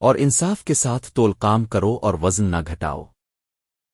اور انصاف کے ساتھ تول کام کرو اور وزن نہ گھٹاؤ۔